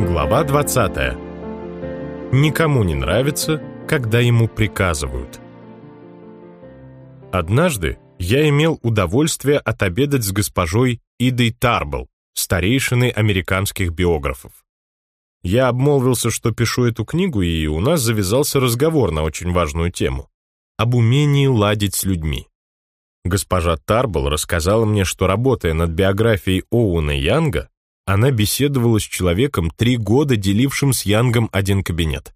Глава 20. Никому не нравится, когда ему приказывают. Однажды я имел удовольствие отобедать с госпожой Идой Тарбл, старейшиной американских биографов. Я обмолвился, что пишу эту книгу, и у нас завязался разговор на очень важную тему — об умении ладить с людьми. Госпожа Тарбл рассказала мне, что, работая над биографией Оуэна Янга, она беседовала с человеком, три года делившим с Янгом один кабинет.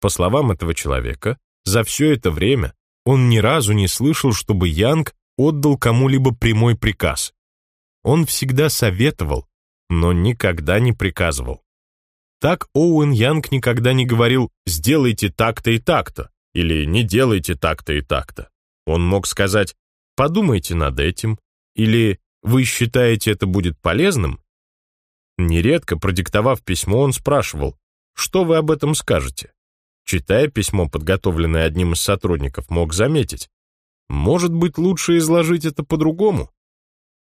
По словам этого человека, за все это время он ни разу не слышал, чтобы Янг отдал кому-либо прямой приказ. Он всегда советовал, но никогда не приказывал. Так Оуэн Янг никогда не говорил «сделайте так-то и так-то» или «не делайте так-то и так-то». Он мог сказать «подумайте над этим» или «вы считаете это будет полезным?» Нередко, продиктовав письмо, он спрашивал «что вы об этом скажете?» Читая письмо, подготовленное одним из сотрудников, мог заметить «может быть, лучше изложить это по-другому?»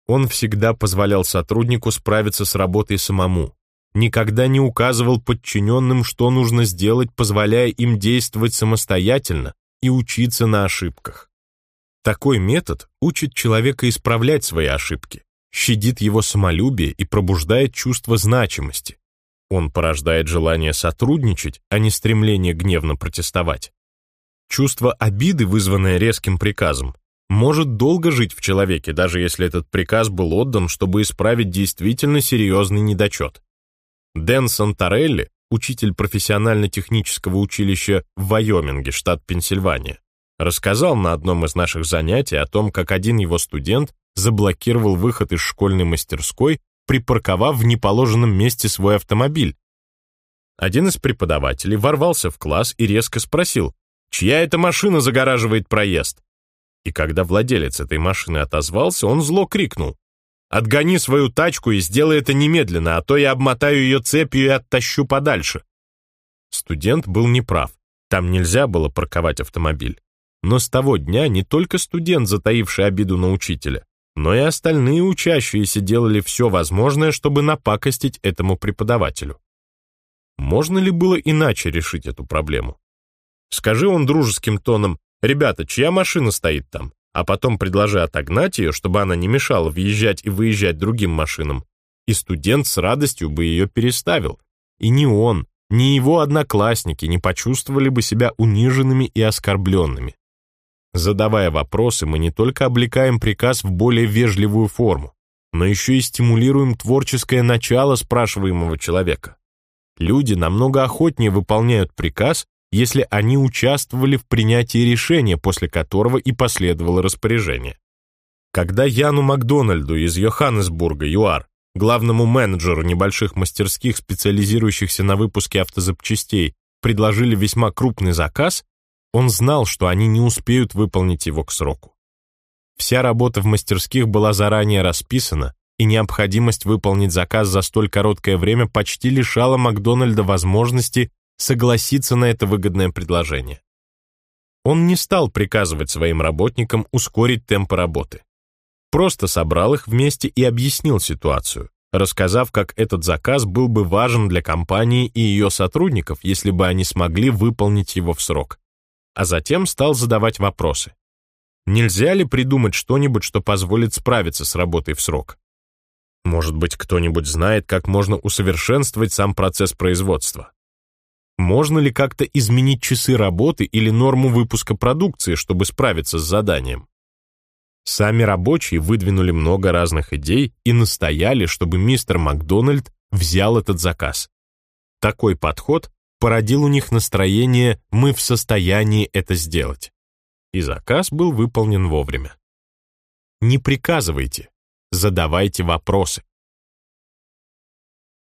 Он всегда позволял сотруднику справиться с работой самому, никогда не указывал подчиненным, что нужно сделать, позволяя им действовать самостоятельно и учиться на ошибках. Такой метод учит человека исправлять свои ошибки, щадит его самолюбие и пробуждает чувство значимости. Он порождает желание сотрудничать, а не стремление гневно протестовать. Чувство обиды, вызванное резким приказом, может долго жить в человеке, даже если этот приказ был отдан, чтобы исправить действительно серьезный недочет. Дэн Сантарелли, учитель профессионально-технического училища в Вайоминге, штат Пенсильвания, рассказал на одном из наших занятий о том, как один его студент заблокировал выход из школьной мастерской, припарковав в неположенном месте свой автомобиль. Один из преподавателей ворвался в класс и резко спросил, чья эта машина загораживает проезд? И когда владелец этой машины отозвался, он зло крикнул, «Отгони свою тачку и сделай это немедленно, а то я обмотаю ее цепью и оттащу подальше». Студент был неправ, там нельзя было парковать автомобиль. Но с того дня не только студент, затаивший обиду на учителя, но и остальные учащиеся делали все возможное, чтобы напакостить этому преподавателю. Можно ли было иначе решить эту проблему? Скажи он дружеским тоном, «Ребята, чья машина стоит там?» а потом предложи отогнать ее, чтобы она не мешала въезжать и выезжать другим машинам, и студент с радостью бы ее переставил. И ни он, ни его одноклассники не почувствовали бы себя униженными и оскорбленными. Задавая вопросы, мы не только облекаем приказ в более вежливую форму, но еще и стимулируем творческое начало спрашиваемого человека. Люди намного охотнее выполняют приказ, если они участвовали в принятии решения, после которого и последовало распоряжение. Когда Яну Макдональду из Йоханнесбурга, ЮАР, главному менеджеру небольших мастерских, специализирующихся на выпуске автозапчастей, предложили весьма крупный заказ, он знал, что они не успеют выполнить его к сроку. Вся работа в мастерских была заранее расписана, и необходимость выполнить заказ за столь короткое время почти лишала Макдональда возможности согласиться на это выгодное предложение. Он не стал приказывать своим работникам ускорить темпы работы. Просто собрал их вместе и объяснил ситуацию, рассказав, как этот заказ был бы важен для компании и ее сотрудников, если бы они смогли выполнить его в срок а затем стал задавать вопросы. Нельзя ли придумать что-нибудь, что позволит справиться с работой в срок? Может быть, кто-нибудь знает, как можно усовершенствовать сам процесс производства? Можно ли как-то изменить часы работы или норму выпуска продукции, чтобы справиться с заданием? Сами рабочие выдвинули много разных идей и настояли, чтобы мистер Макдональд взял этот заказ. Такой подход породил у них настроение «мы в состоянии это сделать». И заказ был выполнен вовремя. Не приказывайте, задавайте вопросы.